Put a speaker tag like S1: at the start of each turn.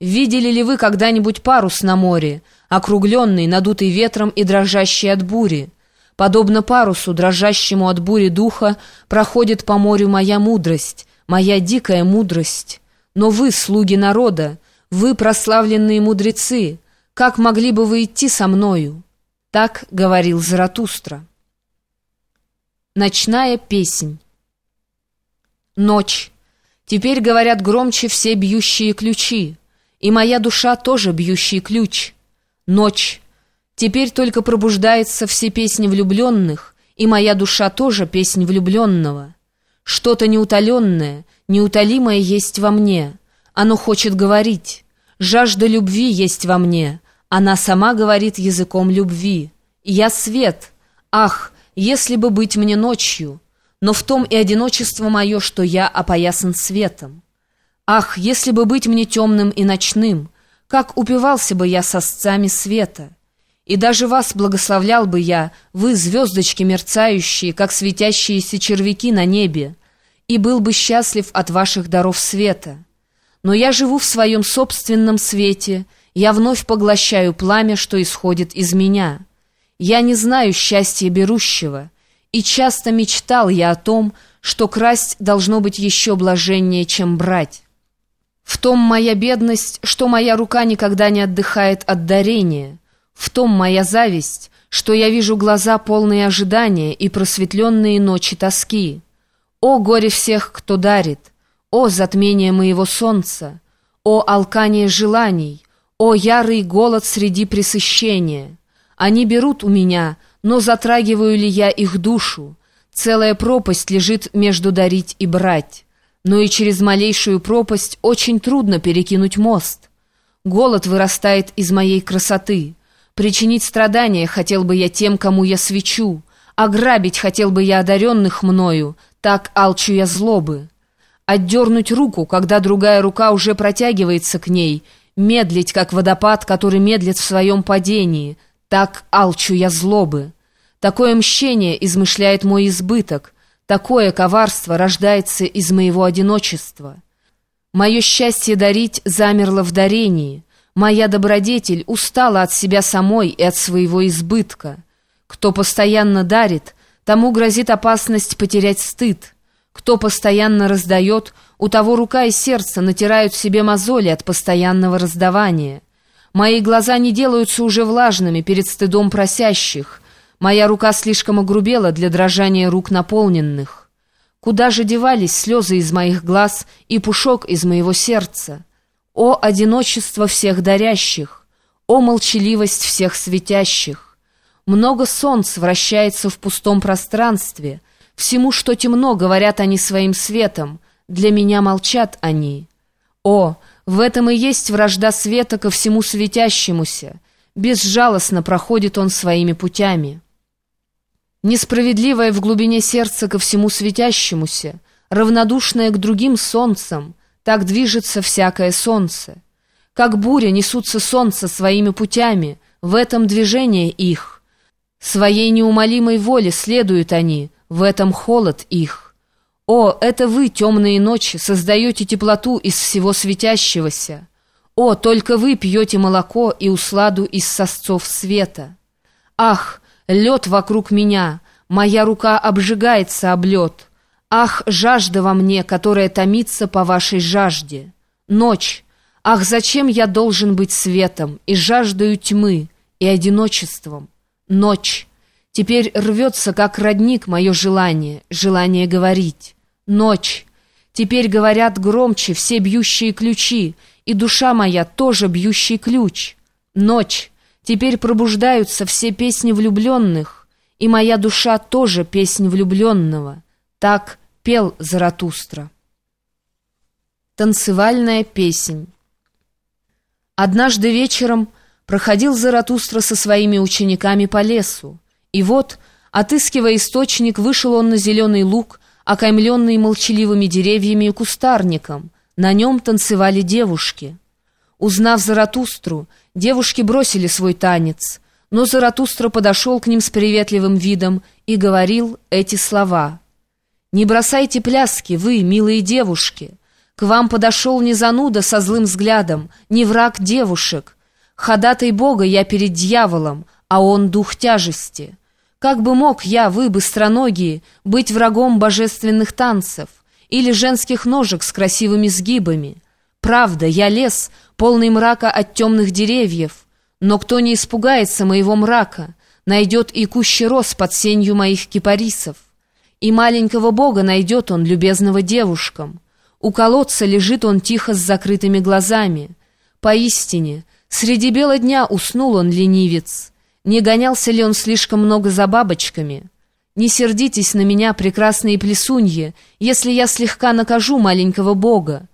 S1: Видели ли вы когда-нибудь парус на море, округленный, надутый ветром и дрожащий от бури? Подобно парусу, дрожащему от бури духа, проходит по морю моя мудрость, моя дикая мудрость. Но вы, слуги народа, вы, прославленные мудрецы, как могли бы вы идти со мною? Так говорил Заратустра. Ночная песнь. Ночь. Теперь говорят громче все бьющие ключи, и моя душа тоже бьющий ключ. Ночь. Теперь только пробуждается все песни влюбленных, и моя душа тоже песнь влюбленного. Что-то неутоленное, неутолимое есть во мне. Оно хочет говорить. Жажда любви есть во мне. Она сама говорит языком любви. Я свет. Ах, если бы быть мне ночью. Но в том и одиночество мое, что я опоясан светом. Ах, если бы быть мне темным и ночным, как упивался бы я сосцами света. И даже вас благословлял бы я, вы, звездочки мерцающие, как светящиеся червяки на небе, и был бы счастлив от ваших даров света. Но я живу в своем собственном свете, я вновь поглощаю пламя, что исходит из меня. Я не знаю счастья берущего, и часто мечтал я о том, что красть должно быть еще блаженнее, чем брать. В том моя бедность, что моя рука никогда не отдыхает от дарения — в том моя зависть, что я вижу глаза полные ожидания и просветленные ночи тоски. О, горе всех, кто дарит! О, затмение моего солнца! О, алкание желаний! О, ярый голод среди пресыщения! Они берут у меня, но затрагиваю ли я их душу? Целая пропасть лежит между дарить и брать. Но и через малейшую пропасть очень трудно перекинуть мост. Голод вырастает из моей красоты — Причинить страдания хотел бы я тем, кому я свечу, ограбить хотел бы я одаренных мною, так алчу я злобы. Отдернуть руку, когда другая рука уже протягивается к ней, медлить, как водопад, который медлит в своем падении, так алчу я злобы. Такое мщение измышляет мой избыток, такое коварство рождается из моего одиночества. Мое счастье дарить замерло в дарении, Моя добродетель устала от себя самой и от своего избытка. Кто постоянно дарит, тому грозит опасность потерять стыд. Кто постоянно раздает, у того рука и сердце натирают себе мозоли от постоянного раздавания. Мои глаза не делаются уже влажными перед стыдом просящих. Моя рука слишком огрубела для дрожания рук наполненных. Куда же девались слезы из моих глаз и пушок из моего сердца? О одиночество всех дарящих! О молчаливость всех светящих! Много солнц вращается в пустом пространстве. Всему, что темно, говорят они своим светом. Для меня молчат они. О, в этом и есть вражда света ко всему светящемуся. Безжалостно проходит он своими путями. Несправедливое в глубине сердца ко всему светящемуся, равнодушное к другим солнцам — так движется всякое солнце. Как буря несутся солнце своими путями, в этом движение их. Своей неумолимой воле следуют они, в этом холод их. О, это вы, темные ночи, создаете теплоту из всего светящегося. О, только вы пьете молоко и усладу из сосцов света. Ах, лед вокруг меня, моя рука обжигается об лед. Ах, жажда во мне, которая томится по вашей жажде! Ночь! Ах, зачем я должен быть светом и жаждою тьмы и одиночеством? Ночь! Теперь рвется, как родник, мое желание, желание говорить. Ночь! Теперь говорят громче все бьющие ключи, и душа моя тоже бьющий ключ. Ночь! Теперь пробуждаются все песни влюбленных, и моя душа тоже песнь влюбленного. Так пел Заратустра. Танцевальная песнь. Однажды вечером проходил Заратустра со своими учениками по лесу, и вот, отыскивая источник, вышел он на зеленый луг, окаймленный молчаливыми деревьями и кустарником. На нем танцевали девушки. Узнав Заратустру, девушки бросили свой танец, но Заратустра подошел к ним с приветливым видом и говорил эти слова — не бросайте пляски, вы, милые девушки. К вам подошел не зануда со злым взглядом, не враг девушек. Ходатай Бога я перед дьяволом, а он дух тяжести. Как бы мог я, вы, быстроногие, быть врагом божественных танцев или женских ножек с красивыми сгибами? Правда, я лес, полный мрака от темных деревьев, но кто не испугается моего мрака, найдет и кущий роз под сенью моих кипарисов. И маленького бога найдет он, любезного девушкам. У колодца лежит он тихо с закрытыми глазами. Поистине, среди бела дня уснул он, ленивец. Не гонялся ли он слишком много за бабочками? Не сердитесь на меня, прекрасные плесуньи, если я слегка накажу маленького бога.